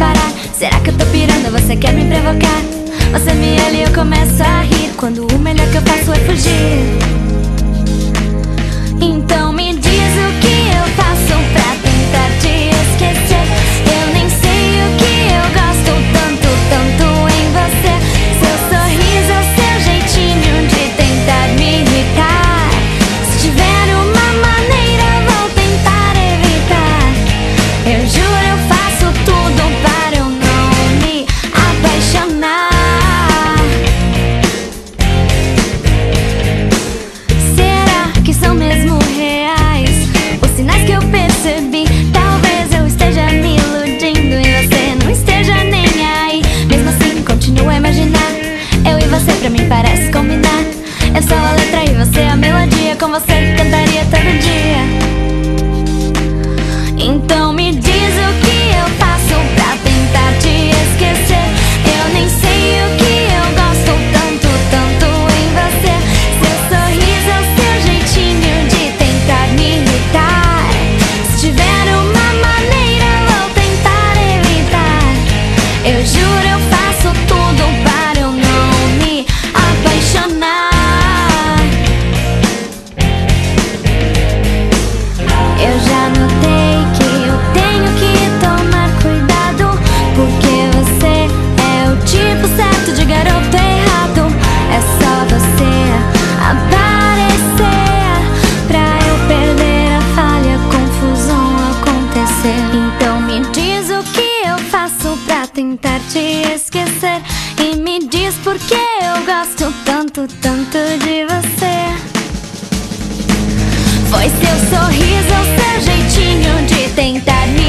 parar? Será que eu tô pirando, você quer me provocar? Você me olha e eu começo a rir. Quando o melhor que eu faço é fugir. com você cantaria todo dia. Então me diz o que eu faço pra tentar te esquecer. Eu nem sei o que eu gosto tanto, tanto em você. Seu sorriso, é seu jeitinho de tentar me irritar. Se tiver uma maneira, vou tentar evitar. Eu juro, eu te esquecer. E me diz por que eu gosto tanto, tanto de você. Foi seu sorriso, seu jeitinho de tentar me